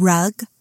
rug